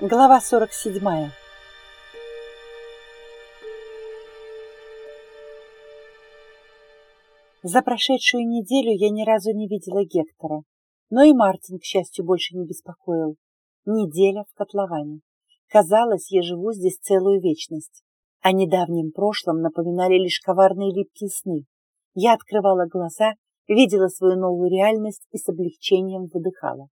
Глава 47 За прошедшую неделю я ни разу не видела Гектора, но и Мартин, к счастью, больше не беспокоил. Неделя в котловане. Казалось, я живу здесь целую вечность. О недавнем прошлом напоминали лишь коварные липкие сны. Я открывала глаза, видела свою новую реальность и с облегчением выдыхала.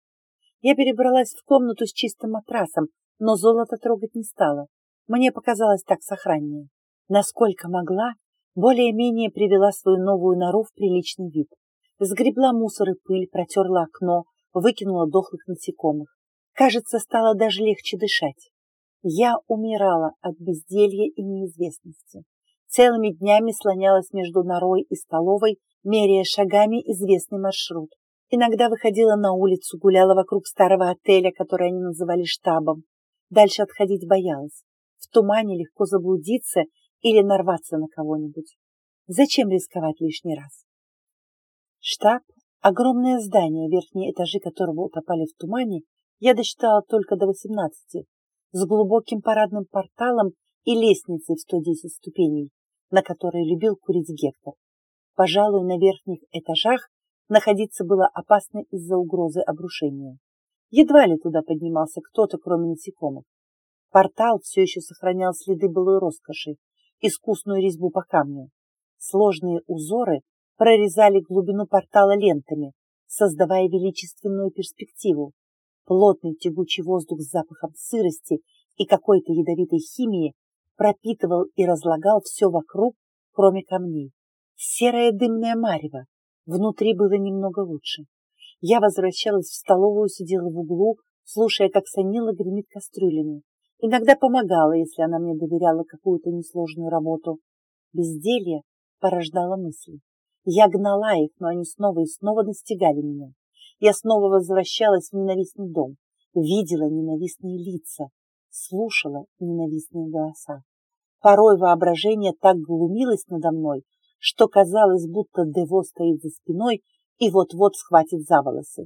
Я перебралась в комнату с чистым матрасом, но золото трогать не стала. Мне показалось так сохраннее. Насколько могла, более-менее привела свою новую нору в приличный вид. Сгребла мусор и пыль, протерла окно, выкинула дохлых насекомых. Кажется, стало даже легче дышать. Я умирала от безделья и неизвестности. Целыми днями слонялась между норой и столовой, меряя шагами известный маршрут. Иногда выходила на улицу, гуляла вокруг старого отеля, который они называли штабом. Дальше отходить боялась. В тумане легко заблудиться или нарваться на кого-нибудь. Зачем рисковать лишний раз? Штаб, огромное здание, верхние этажи которого утопали в тумане, я досчитала только до восемнадцати, с глубоким парадным порталом и лестницей в 110 ступеней, на которой любил курить Гектор. Пожалуй, на верхних этажах находиться было опасно из-за угрозы обрушения. Едва ли туда поднимался кто-то, кроме насекомых. Портал все еще сохранял следы былой роскоши, искусную резьбу по камню. Сложные узоры прорезали глубину портала лентами, создавая величественную перспективу. Плотный тягучий воздух с запахом сырости и какой-то ядовитой химии пропитывал и разлагал все вокруг, кроме камней. Серое дымное марево, Внутри было немного лучше. Я возвращалась в столовую, сидела в углу, слушая, как Санила гремит кастрюлями. Иногда помогала, если она мне доверяла какую-то несложную работу. Безделье порождало мысли. Я гнала их, но они снова и снова настигали меня. Я снова возвращалась в ненавистный дом, видела ненавистные лица, слушала ненавистные голоса. Порой воображение так глумилось надо мной, что казалось, будто Дево стоит за спиной и вот-вот схватит за волосы.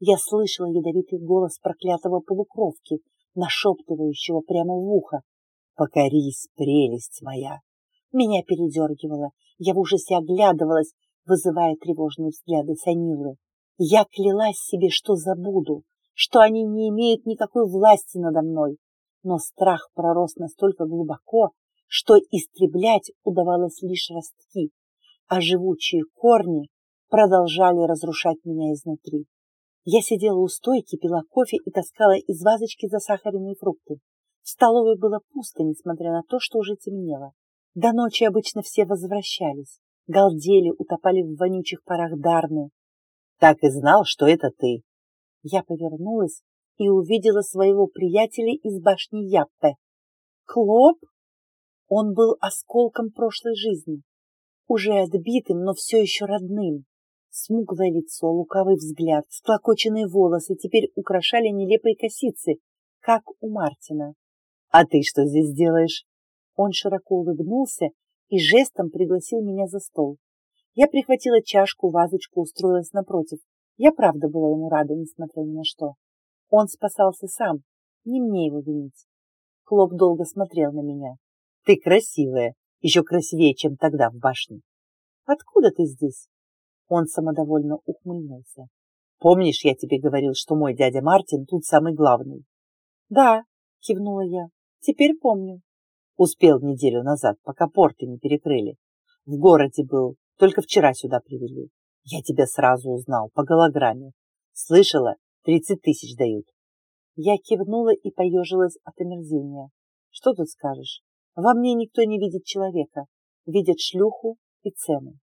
Я слышала ядовитый голос проклятого полукровки, нашептывающего прямо в ухо. «Покорись, прелесть моя!» Меня передергивало. Я в ужасе оглядывалась, вызывая тревожные взгляды Санилы. Я клялась себе, что забуду, что они не имеют никакой власти надо мной. Но страх пророс настолько глубоко, что истреблять удавалось лишь ростки, а живучие корни продолжали разрушать меня изнутри. Я сидела у стойки, пила кофе и таскала из вазочки засахаренные фрукты. В столовой было пусто, несмотря на то, что уже темнело. До ночи обычно все возвращались, галдели, утопали в вонючих парах Дарны. Так и знал, что это ты. Я повернулась и увидела своего приятеля из башни Яппе. Клоп? Он был осколком прошлой жизни, уже отбитым, но все еще родным. Смуглое лицо, лукавый взгляд, склокоченные волосы теперь украшали нелепые косицы, как у Мартина. «А ты что здесь делаешь?» Он широко улыбнулся и жестом пригласил меня за стол. Я прихватила чашку, вазочку, устроилась напротив. Я правда была ему рада, несмотря ни на что. Он спасался сам, не мне его винить. Клоп долго смотрел на меня. Ты красивая, еще красивее, чем тогда в башне. Откуда ты здесь? Он самодовольно ухмыльнулся. Помнишь, я тебе говорил, что мой дядя Мартин тут самый главный? Да, кивнула я. Теперь помню. Успел неделю назад, пока порты не перекрыли. В городе был, только вчера сюда привели. Я тебя сразу узнал, по голограмме. Слышала, тридцать тысяч дают. Я кивнула и поежилась от омерзения. Что тут скажешь? Во мне никто не видит человека, видят шлюху и цену.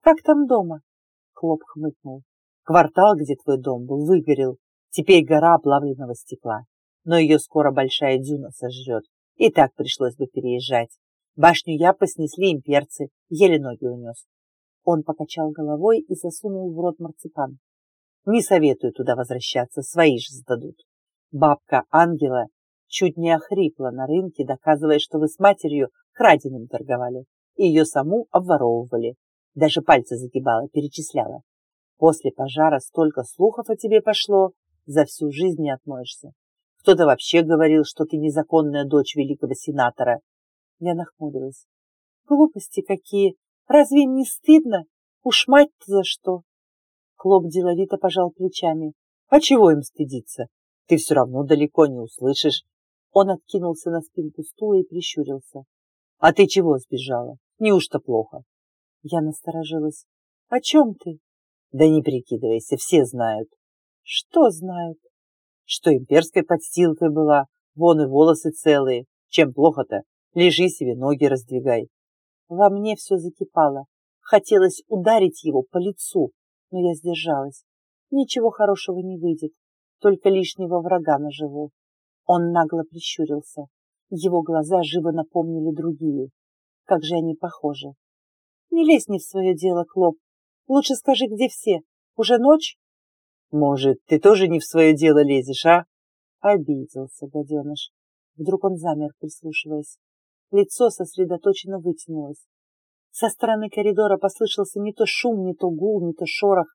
«Как там дома?» — Хлоп хмыкнул. «Квартал, где твой дом был, выгорел. Теперь гора оплавленного стекла. Но ее скоро большая дюна сожрет. И так пришлось бы переезжать. Башню я поснесли имперцы, еле ноги унес». Он покачал головой и засунул в рот марципан. «Не советую туда возвращаться, свои же сдадут. Бабка Ангела чуть не охрипла на рынке, доказывая, что вы с матерью краденым торговали, и ее саму обворовывали. Даже пальцы загибала, перечисляла. После пожара столько слухов о тебе пошло, за всю жизнь не отмоешься. Кто-то вообще говорил, что ты незаконная дочь великого сенатора. Я нахмурилась. Глупости какие! Разве не стыдно? Уж мать-то за что? Клоп деловито пожал плечами. А чего им стыдиться? Ты все равно далеко не услышишь. Он откинулся на спинку стула и прищурился. А ты чего сбежала? Неужто плохо? Я насторожилась. О чем ты? Да не прикидывайся, все знают. Что знают? Что имперской подстилкой была, вон и волосы целые. Чем плохо-то? Лежи себе, ноги раздвигай. Во мне все закипало. Хотелось ударить его по лицу, но я сдержалась. Ничего хорошего не выйдет, только лишнего врага наживу. Он нагло прищурился. Его глаза живо напомнили другие. Как же они похожи. Не лезь не в свое дело, Клоп. Лучше скажи, где все. Уже ночь? Может, ты тоже не в свое дело лезешь, а? Обиделся, гаденыш. Вдруг он замер, прислушиваясь. Лицо сосредоточенно вытянулось. Со стороны коридора послышался не то шум, не то гул, не то шорох.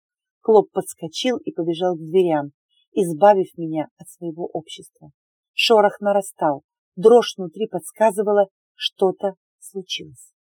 Клоп подскочил и побежал к дверям, избавив меня от своего общества. Шорох нарастал, дрожь внутри подсказывала, что-то случилось.